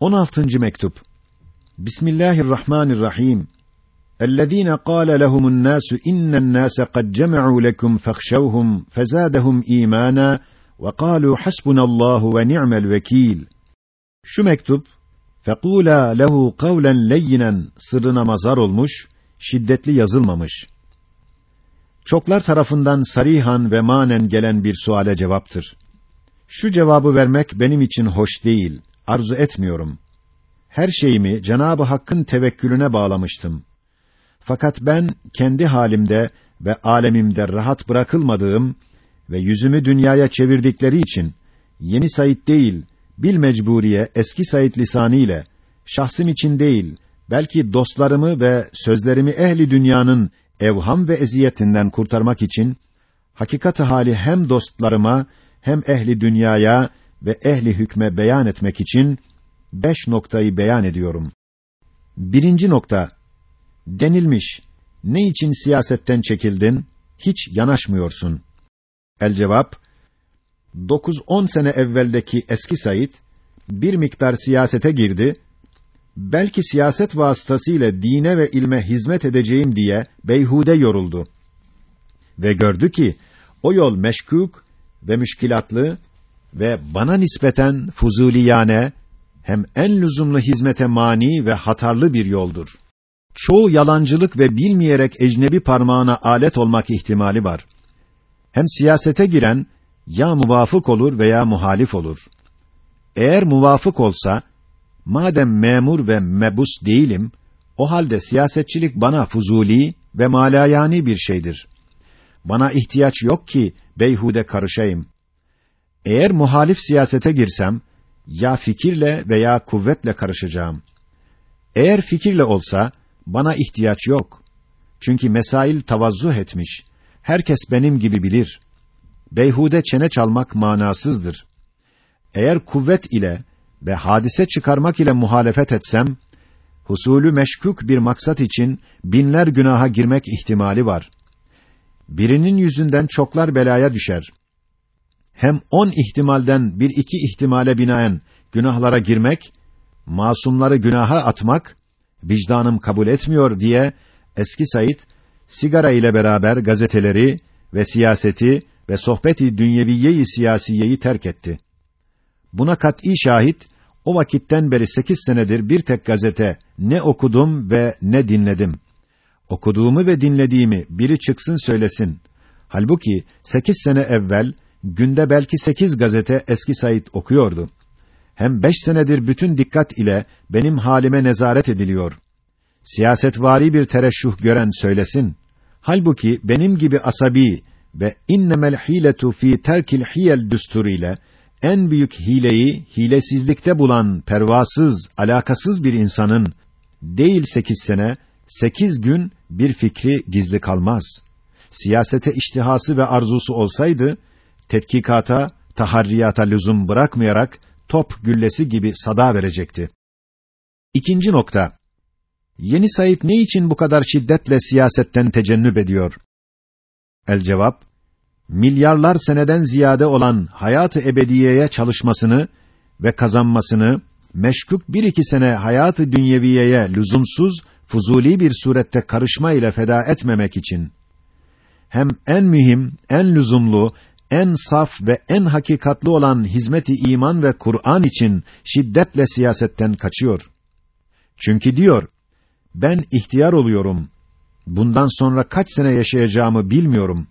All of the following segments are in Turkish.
16. mektup. Bismillahirrahmanirrahim. اَلَّذ۪ينَ قَالَ لَهُمُ النَّاسُ اِنَّ النَّاسَ قَدْ جَمَعُوا لَكُمْ فَاخْشَوْهُمْ فَزَادَهُمْ اِيمَانًا وَقَالُوا حَسْبُنَا اللّٰهُ وَنِعْمَ الْوَك۪يلِ Şu mektup, فَقُولَا لَهُ قَوْلًا لَيِّنًا sırrına mazar olmuş, şiddetli yazılmamış. Çoklar tarafından sarihan ve manen gelen bir suale cevaptır. Şu cevabı vermek benim için hoş değil, Arzu etmiyorum. Her şeyimi Cenabı Hakk'ın tevekkülüne bağlamıştım. Fakat ben kendi halimde ve alemimde rahat bırakılmadığım ve yüzümü dünyaya çevirdikleri için yeni Said değil, bil mecburiye eski Said lisanı ile şahsım için değil, belki dostlarımı ve sözlerimi ehli dünyanın evham ve eziyetinden kurtarmak için hakikati hali hem dostlarıma hem ehli dünyaya ve ehli hükme beyan etmek için beş noktayı beyan ediyorum. Birinci nokta denilmiş. Ne için siyasetten çekildin? Hiç yanaşmıyorsun. El cevap 9-10 sene evveldeki eski Said bir miktar siyasete girdi. Belki siyaset vasıtasıyla dine ve ilme hizmet edeceğim diye beyhude yoruldu. Ve gördü ki o yol meşkuk ve müşkilatlı ve bana nispeten fuzuliyane hem en lüzumlu hizmete mani ve hatarlı bir yoldur. Çoğu yalancılık ve bilmeyerek ecnebi parmağına alet olmak ihtimali var. Hem siyasete giren ya muvafık olur veya muhalif olur. Eğer muvafık olsa, madem memur ve mebus değilim, o halde siyasetçilik bana fuzuli ve malayani bir şeydir. Bana ihtiyaç yok ki beyhude karışayım. Eğer muhalif siyasete girsem, ya fikirle veya kuvvetle karışacağım. Eğer fikirle olsa, bana ihtiyaç yok. Çünkü mesail tavazzuh etmiş. Herkes benim gibi bilir. Beyhude çene çalmak manasızdır. Eğer kuvvet ile ve hadise çıkarmak ile muhalefet etsem, husulü meşkuk bir maksat için binler günaha girmek ihtimali var. Birinin yüzünden çoklar belaya düşer. Hem on ihtimalden bir iki ihtimale binaen günahlara girmek, masumları günaha atmak, vicdanım kabul etmiyor diye eski Said sigara ile beraber gazeteleri ve siyaseti ve sohbeti dünyeviyeyi siyasiyeyi terk etti. Buna kat'î şahit o vakitten beri sekiz senedir bir tek gazete ne okudum ve ne dinledim. Okuduğumu ve dinlediğimi biri çıksın söylesin. Halbuki sekiz sene evvel günde belki sekiz gazete eski Said okuyordu. Hem beş senedir bütün dikkat ile benim halime nezaret ediliyor. Siyasetvari bir tereşşuh gören söylesin. Halbuki benim gibi asabi ve innemel hiletu fi terkil hiyel düsturiyle en büyük hileyi hilesizlikte bulan pervasız, alakasız bir insanın değil sekiz sene, sekiz gün bir fikri gizli kalmaz. Siyasete iştihası ve arzusu olsaydı, tetkikata, taharriyata lüzum bırakmayarak top güllesi gibi sada verecekti. İkinci nokta. Yeni Said ne için bu kadar şiddetle siyasetten tecennüp ediyor? El cevap, milyarlar seneden ziyade olan hayatı ebediyeye çalışmasını ve kazanmasını, meşkuk bir iki sene hayatı dünyeviyeye lüzumsuz, fuzuli bir surette karışma ile feda etmemek için, hem en mühim, en lüzumlu, en saf ve en hakikatlı olan hizmeti iman ve Kur'an için şiddetle siyasetten kaçıyor. Çünkü diyor, ben ihtiyar oluyorum. Bundan sonra kaç sene yaşayacağımı bilmiyorum.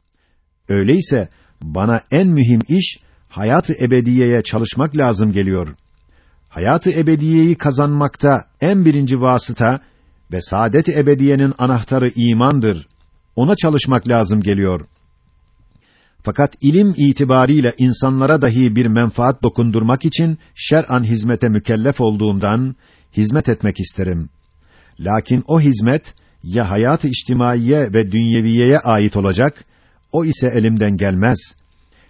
Öyleyse bana en mühim iş hayatı ebediyeye çalışmak lazım geliyor. Hayatı ebediyeyi kazanmakta en birinci vasıta ve saadet ebediyenin anahtarı imandır. Ona çalışmak lazım geliyor. Fakat ilim itibariyle insanlara dahi bir menfaat dokundurmak için şer'an hizmete mükellef olduğumdan hizmet etmek isterim. Lakin o hizmet ya hayat-ı içtimaiye ve dünyeviyeye ait olacak, o ise elimden gelmez.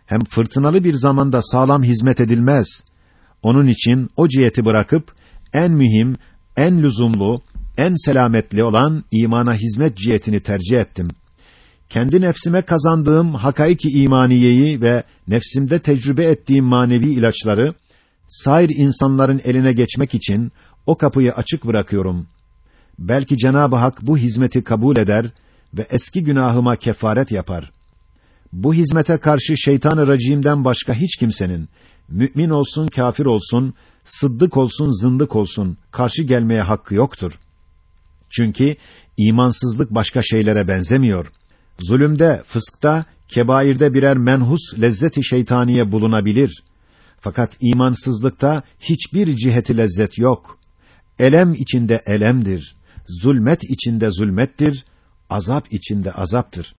Hem fırtınalı bir zamanda sağlam hizmet edilmez. Onun için o ciheti bırakıp en mühim, en lüzumlu, en selametli olan imana hizmet cihetini tercih ettim. Kendi nefsime kazandığım hakaiki imaniyeyi ve nefsimde tecrübe ettiğim manevi ilaçları sair insanların eline geçmek için o kapıyı açık bırakıyorum. Belki Cenab-ı Hak bu hizmeti kabul eder ve eski günahıma kefaret yapar. Bu hizmete karşı şeytan-ı racimden başka hiç kimsenin mümin olsun, kafir olsun, sıddık olsun, zındık olsun karşı gelmeye hakkı yoktur. Çünkü imansızlık başka şeylere benzemiyor. Zulümde, fıskta, kebairde birer menhus lezzeti şeytaniye bulunabilir. Fakat imansızlıkta hiçbir ciheti lezzet yok. Elem içinde elemdir. Zulmet içinde zulmettir. Azap içinde azaptır.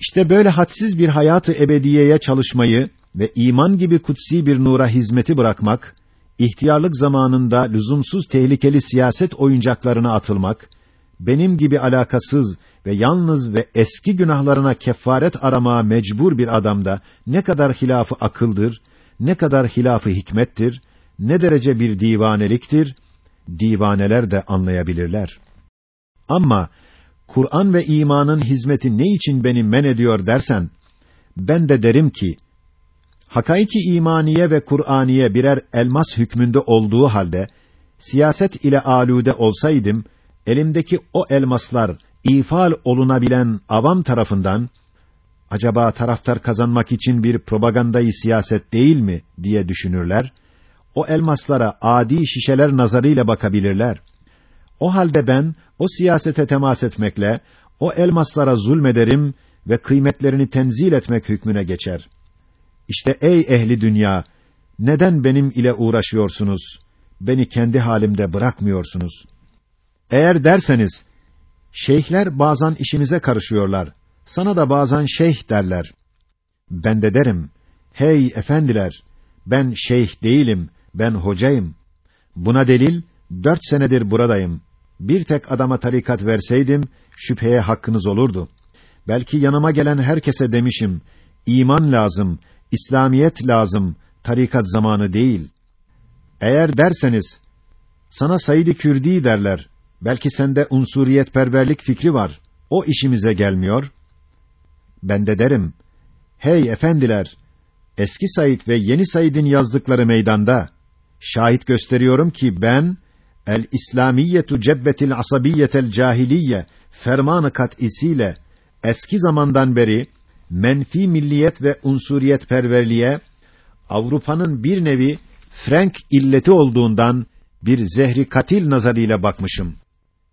İşte böyle hadsiz bir hayatı ebediyeye çalışmayı ve iman gibi kutsi bir nura hizmeti bırakmak, ihtiyarlık zamanında lüzumsuz tehlikeli siyaset oyuncaklarına atılmak, benim gibi alakasız ve yalnız ve eski günahlarına kefaret aramaya mecbur bir adamda ne kadar hilafı akıldır, ne kadar hilafı hikmettir, ne derece bir divaneliktir, divaneler de anlayabilirler. Ama Kur'an ve imanın hizmeti ne için beni men ediyor dersen, ben de derim ki, hakaiki imaniye ve Kur'aniye birer elmas hükmünde olduğu halde, siyaset ile alude olsaydım, elimdeki o elmaslar ifal olunabilen avam tarafından, acaba taraftar kazanmak için bir propagandayı siyaset değil mi diye düşünürler, o elmaslara adi şişeler nazarıyla bakabilirler. O halde ben o siyasete temas etmekle o elmaslara zulmederim ve kıymetlerini tenzil etmek hükmüne geçer. İşte ey ehli dünya, neden benim ile uğraşıyorsunuz? Beni kendi halimde bırakmıyorsunuz. Eğer derseniz, şeyhler bazen işimize karışıyorlar. Sana da bazen şeyh derler. Ben de derim, hey efendiler, ben şeyh değilim, ben hocayım. Buna delil, dört senedir buradayım. Bir tek adama tarikat verseydim, şüpheye hakkınız olurdu. Belki yanıma gelen herkese demişim, iman lazım, İslamiyet lazım, tarikat zamanı değil. Eğer derseniz, sana Said-i Kürdi derler, belki sende unsuriyet perverlik fikri var, o işimize gelmiyor. Ben de derim, hey efendiler, eski Said ve yeni Said'in yazdıkları meydanda, şahit gösteriyorum ki ben, el İslamiyetu cebbetil asabiyetel cahiliye fermanı kat'isiyle eski zamandan beri menfi milliyet ve unsuriyet perverliğe Avrupa'nın bir nevi Frank illeti olduğundan bir zehri katil nazarıyla bakmışım.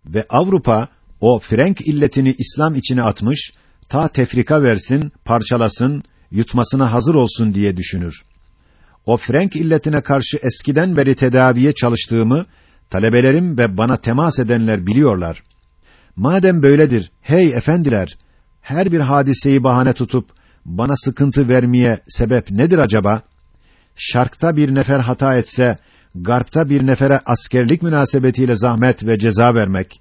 Ve Avrupa o Frank illetini İslam içine atmış, ta tefrika versin, parçalasın, yutmasına hazır olsun diye düşünür. O Frank illetine karşı eskiden beri tedaviye çalıştığımı talebelerim ve bana temas edenler biliyorlar. Madem böyledir, hey efendiler, her bir hadiseyi bahane tutup bana sıkıntı vermeye sebep nedir acaba? Şarkta bir nefer hata etse, garpta bir nefere askerlik münasebetiyle zahmet ve ceza vermek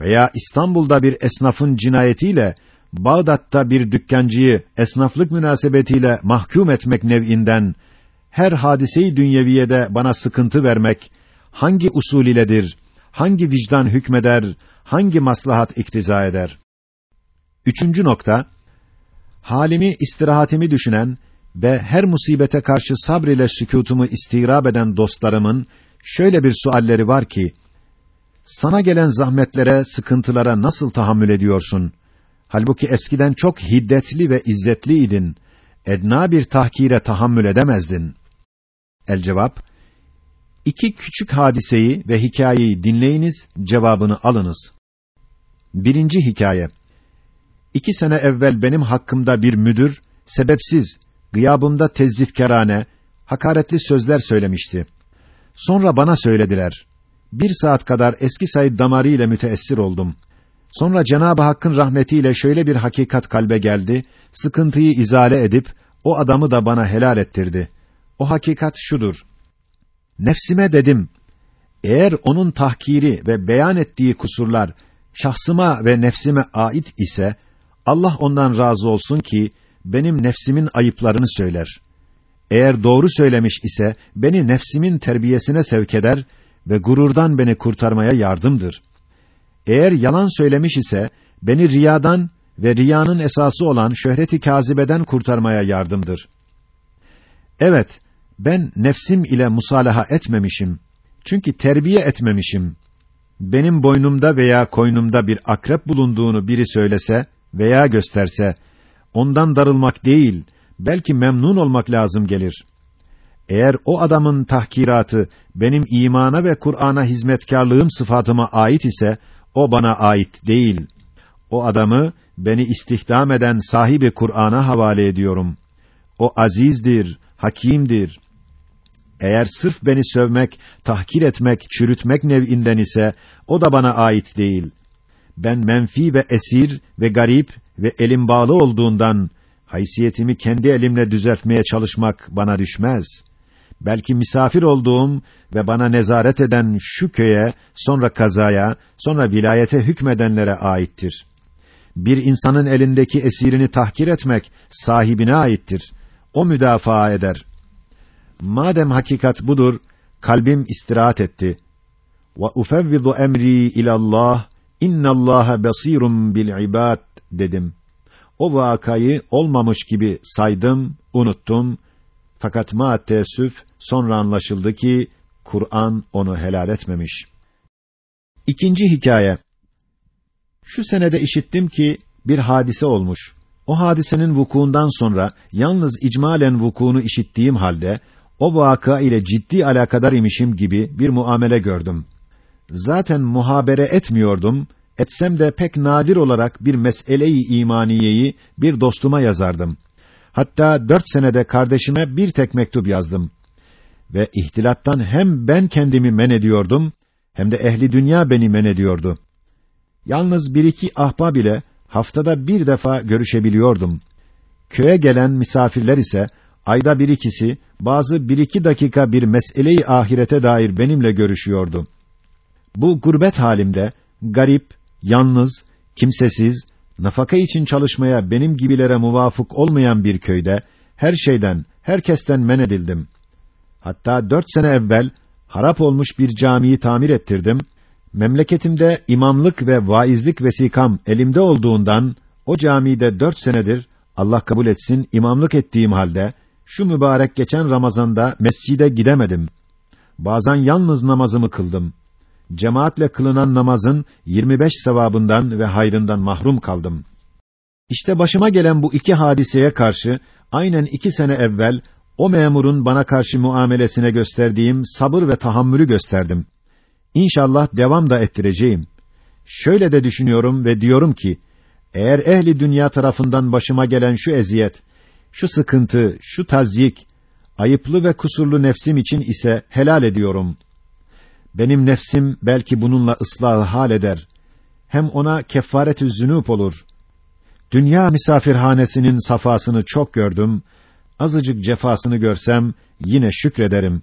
veya İstanbul'da bir esnafın cinayetiyle Bağdat'ta bir dükkancıyı esnaflık münasebetiyle mahkum etmek nev'inden her hadiseyi dünyeviyede bana sıkıntı vermek hangi usul iledir? Hangi vicdan hükmeder? Hangi maslahat iktiza eder? Üçüncü nokta, halimi, istirahatimi düşünen ve her musibete karşı sabr ile sükutumu istirab eden dostlarımın şöyle bir sualleri var ki, sana gelen zahmetlere, sıkıntılara nasıl tahammül ediyorsun? Halbuki eskiden çok hiddetli ve izzetliydin. Edna bir tahkire tahammül edemezdin. El cevap, iki küçük hadiseyi ve hikayeyi dinleyiniz, cevabını alınız. Birinci hikaye. İki sene evvel benim hakkımda bir müdür, sebepsiz, gıyabımda tezzifkârane, hakaretli sözler söylemişti. Sonra bana söylediler. Bir saat kadar eski Said damarı ile müteessir oldum. Sonra Cenab-ı Hakk'ın rahmetiyle şöyle bir hakikat kalbe geldi, sıkıntıyı izale edip, o adamı da bana helal ettirdi. O hakikat şudur. Nefsime dedim, eğer onun tahkiri ve beyan ettiği kusurlar, şahsıma ve nefsime ait ise, Allah ondan razı olsun ki, benim nefsimin ayıplarını söyler. Eğer doğru söylemiş ise, beni nefsimin terbiyesine sevk eder ve gururdan beni kurtarmaya yardımdır. Eğer yalan söylemiş ise, beni riyadan ve riyanın esası olan şöhreti kazibeden kurtarmaya yardımdır. Evet, Ben nefsim ile musalaha etmemişim. Çünkü terbiye etmemişim. Benim boynumda veya koynumda bir akrep bulunduğunu biri söylese veya gösterse, ondan darılmak değil, belki memnun olmak lazım gelir. Eğer o adamın tahkiratı benim imana ve Kur'an'a hizmetkarlığım sıfatıma ait ise, o bana ait değil. O adamı beni istihdam eden sahibi Kur'an'a havale ediyorum. O azizdir, hakimdir. Eğer sırf beni sövmek, tahkir etmek, çürütmek nev'inden ise o da bana ait değil. Ben menfi ve esir ve garip ve elim bağlı olduğundan haysiyetimi kendi elimle düzeltmeye çalışmak bana düşmez. Belki misafir olduğum ve bana nezaret eden şu köye, sonra kazaya, sonra vilayete hükmedenlere aittir. Bir insanın elindeki esirini tahkir etmek sahibine aittir. O müdafaa eder. Madem hakikat budur, kalbim istirahat etti. Ve ufevvidu emri ilallah, innallaha basirun bil ibad dedim. O vakayı olmamış gibi saydım, unuttum. Fakat ma teessüf sonra anlaşıldı ki Kur'an onu helal etmemiş. İkinci hikaye. Şu senede işittim ki bir hadise olmuş. O hadisenin vukuundan sonra yalnız icmalen vukuunu işittiğim halde o vaka ile ciddi alakadar imişim gibi bir muamele gördüm. Zaten muhabere etmiyordum, etsem de pek nadir olarak bir meseleyi imaniyeyi bir dostuma yazardım. Hatta dört senede kardeşime bir tek mektup yazdım. Ve ihtilattan hem ben kendimi men ediyordum, hem de ehli dünya beni men ediyordu. Yalnız bir iki ahbab ile haftada bir defa görüşebiliyordum. Köye gelen misafirler ise ayda bir ikisi bazı bir iki dakika bir meseleyi ahirete dair benimle görüşüyordu. Bu gurbet halimde garip, yalnız, kimsesiz, nafaka için çalışmaya benim gibilere muvafık olmayan bir köyde her şeyden, herkesten men edildim. Hatta dört sene evvel harap olmuş bir camiyi tamir ettirdim. Memleketimde imamlık ve vaizlik vesikam elimde olduğundan o camide dört senedir Allah kabul etsin imamlık ettiğim halde şu mübarek geçen Ramazan'da mescide gidemedim. Bazen yalnız namazımı kıldım. Cemaatle kılınan namazın 25 sevabından ve hayrından mahrum kaldım. İşte başıma gelen bu iki hadiseye karşı aynen iki sene evvel o memurun bana karşı muamelesine gösterdiğim sabır ve tahammülü gösterdim. İnşallah devam da ettireceğim. Şöyle de düşünüyorum ve diyorum ki, eğer ehli dünya tarafından başıma gelen şu eziyet, şu sıkıntı, şu tazyik, ayıplı ve kusurlu nefsim için ise helal ediyorum. Benim nefsim belki bununla ıslahı hal eder. Hem ona kefaret-ü zünûp olur. Dünya misafirhanesinin safasını çok gördüm. Azıcık cefasını görsem yine şükrederim.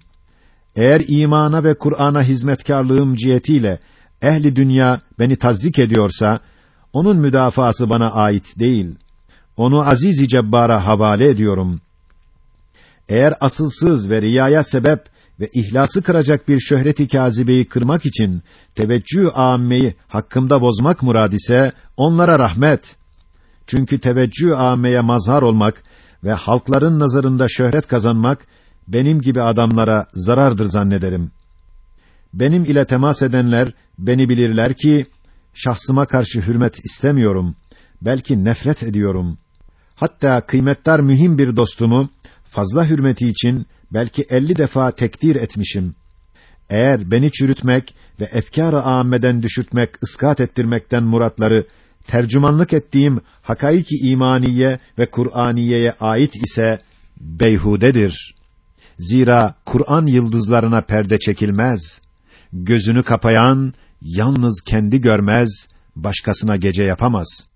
Eğer imana ve Kur'an'a hizmetkarlığım cihetiyle ehli dünya beni tazzik ediyorsa, onun müdafası bana ait değil. Onu aziz-i cebbara havale ediyorum. Eğer asılsız ve riyaya sebep ve ihlası kıracak bir şöhreti kâzibeyi kırmak için teveccüh âmmeyi hakkımda bozmak murad ise onlara rahmet. Çünkü teveccüh âmmeye mazhar olmak ve halkların nazarında şöhret kazanmak benim gibi adamlara zarardır zannederim. Benim ile temas edenler beni bilirler ki şahsıma karşı hürmet istemiyorum. Belki nefret ediyorum. Hatta kıymetdar mühim bir dostumu fazla hürmeti için belki elli defa tekdir etmişim. Eğer beni çürütmek ve efkâr-ı âmmeden düşürtmek, ıskat ettirmekten muratları tercümanlık ettiğim hakaiki imaniye ve Kur'aniyeye ait ise beyhudedir. Zira Kur'an yıldızlarına perde çekilmez. Gözünü kapayan yalnız kendi görmez, başkasına gece yapamaz.''